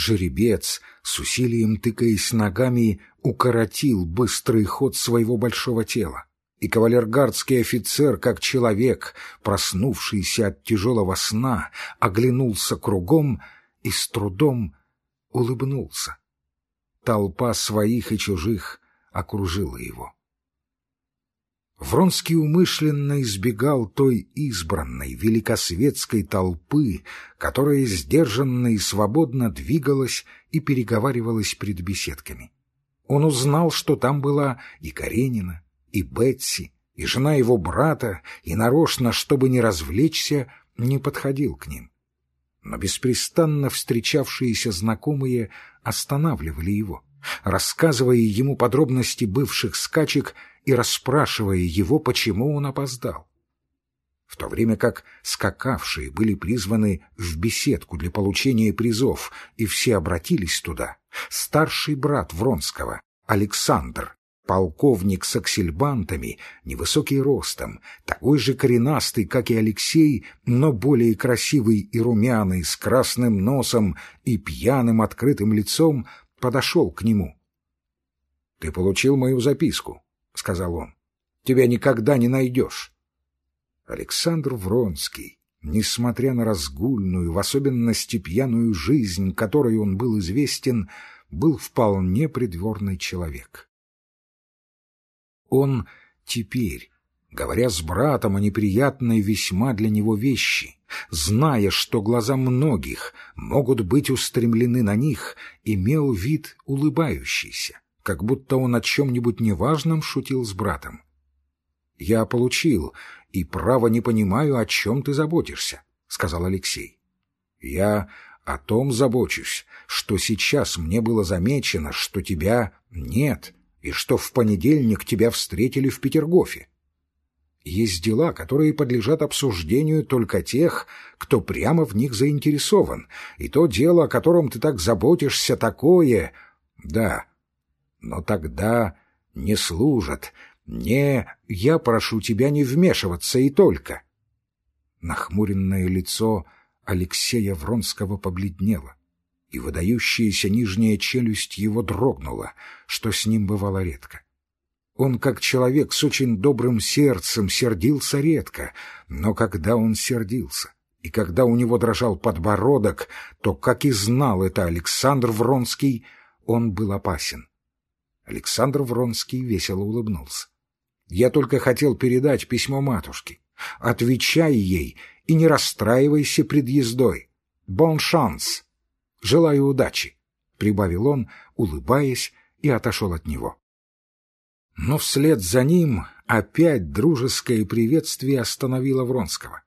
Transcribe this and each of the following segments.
жеребец, с усилием тыкаясь ногами, укоротил быстрый ход своего большого тела, и кавалергардский офицер, как человек, проснувшийся от тяжелого сна, оглянулся кругом и с трудом улыбнулся. Толпа своих и чужих окружила его. Вронский умышленно избегал той избранной великосветской толпы, которая сдержанно и свободно двигалась и переговаривалась пред беседками. Он узнал, что там была и Каренина, и Бетси, и жена его брата, и нарочно, чтобы не развлечься, не подходил к ним. Но беспрестанно встречавшиеся знакомые останавливали его, рассказывая ему подробности бывших скачек и расспрашивая его, почему он опоздал. В то время как скакавшие были призваны в беседку для получения призов, и все обратились туда, старший брат Вронского, Александр, полковник с аксельбантами, невысокий ростом, такой же коренастый, как и Алексей, но более красивый и румяный, с красным носом и пьяным открытым лицом, подошел к нему. — Ты получил мою записку? — сказал он. — Тебя никогда не найдешь. Александр Вронский, несмотря на разгульную, в особенности пьяную жизнь, которой он был известен, был вполне придворный человек. Он теперь, говоря с братом о неприятной весьма для него вещи, зная, что глаза многих могут быть устремлены на них, имел вид улыбающийся как будто он о чем-нибудь неважном шутил с братом. «Я получил, и право не понимаю, о чем ты заботишься», — сказал Алексей. «Я о том забочусь, что сейчас мне было замечено, что тебя нет, и что в понедельник тебя встретили в Петергофе. Есть дела, которые подлежат обсуждению только тех, кто прямо в них заинтересован, и то дело, о котором ты так заботишься, такое... Да, но тогда не служат. Не, я прошу тебя не вмешиваться и только. Нахмуренное лицо Алексея Вронского побледнело, и выдающаяся нижняя челюсть его дрогнула, что с ним бывало редко. Он, как человек с очень добрым сердцем, сердился редко, но когда он сердился, и когда у него дрожал подбородок, то, как и знал это Александр Вронский, он был опасен. Александр Вронский весело улыбнулся. «Я только хотел передать письмо матушке. Отвечай ей и не расстраивайся пред ездой. Бон шанс! Желаю удачи!» — прибавил он, улыбаясь, и отошел от него. Но вслед за ним опять дружеское приветствие остановило Вронского.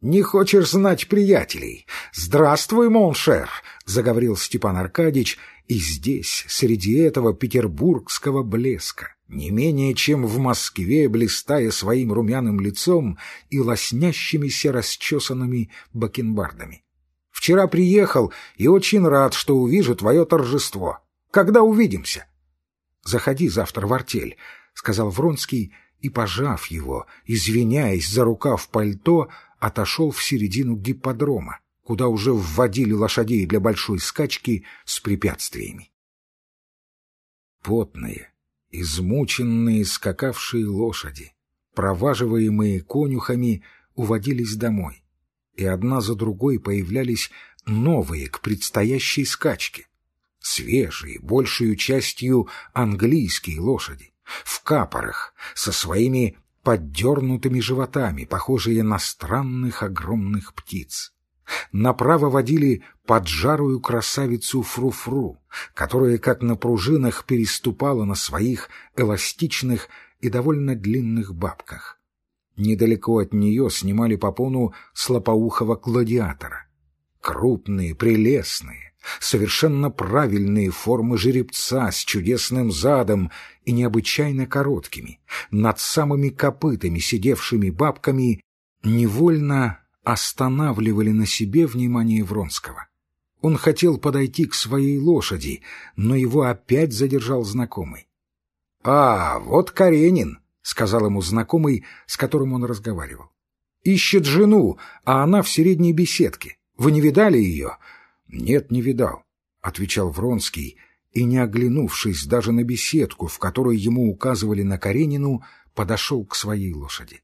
«Не хочешь знать приятелей? Здравствуй, моншер!» — заговорил Степан Аркадьич, и здесь, среди этого петербургского блеска, не менее чем в Москве, блистая своим румяным лицом и лоснящимися расчесанными бакенбардами. «Вчера приехал и очень рад, что увижу твое торжество. Когда увидимся?» «Заходи завтра в артель», — сказал Вронский, и, пожав его, извиняясь за рукав пальто, отошел в середину гипподрома, куда уже вводили лошадей для большой скачки с препятствиями. Потные, измученные скакавшие лошади, проваживаемые конюхами, уводились домой, и одна за другой появлялись новые к предстоящей скачке. Свежие, большую частью английские лошади, в капорах, со своими поддернутыми животами, похожие на странных огромных птиц. Направо водили поджарую красавицу Фру-Фру, которая, как на пружинах, переступала на своих эластичных и довольно длинных бабках. Недалеко от нее снимали попону слопоухого гладиатора. Крупные, прелестные, совершенно правильные формы жеребца с чудесным задом и необычайно короткими, над самыми копытами сидевшими бабками, невольно останавливали на себе внимание Вронского. Он хотел подойти к своей лошади, но его опять задержал знакомый. — А, вот Каренин, — сказал ему знакомый, с которым он разговаривал. — Ищет жену, а она в средней беседке. Вы не видали ее? Нет, не видал. — отвечал Вронский, и, не оглянувшись даже на беседку, в которой ему указывали на Каренину, подошел к своей лошади.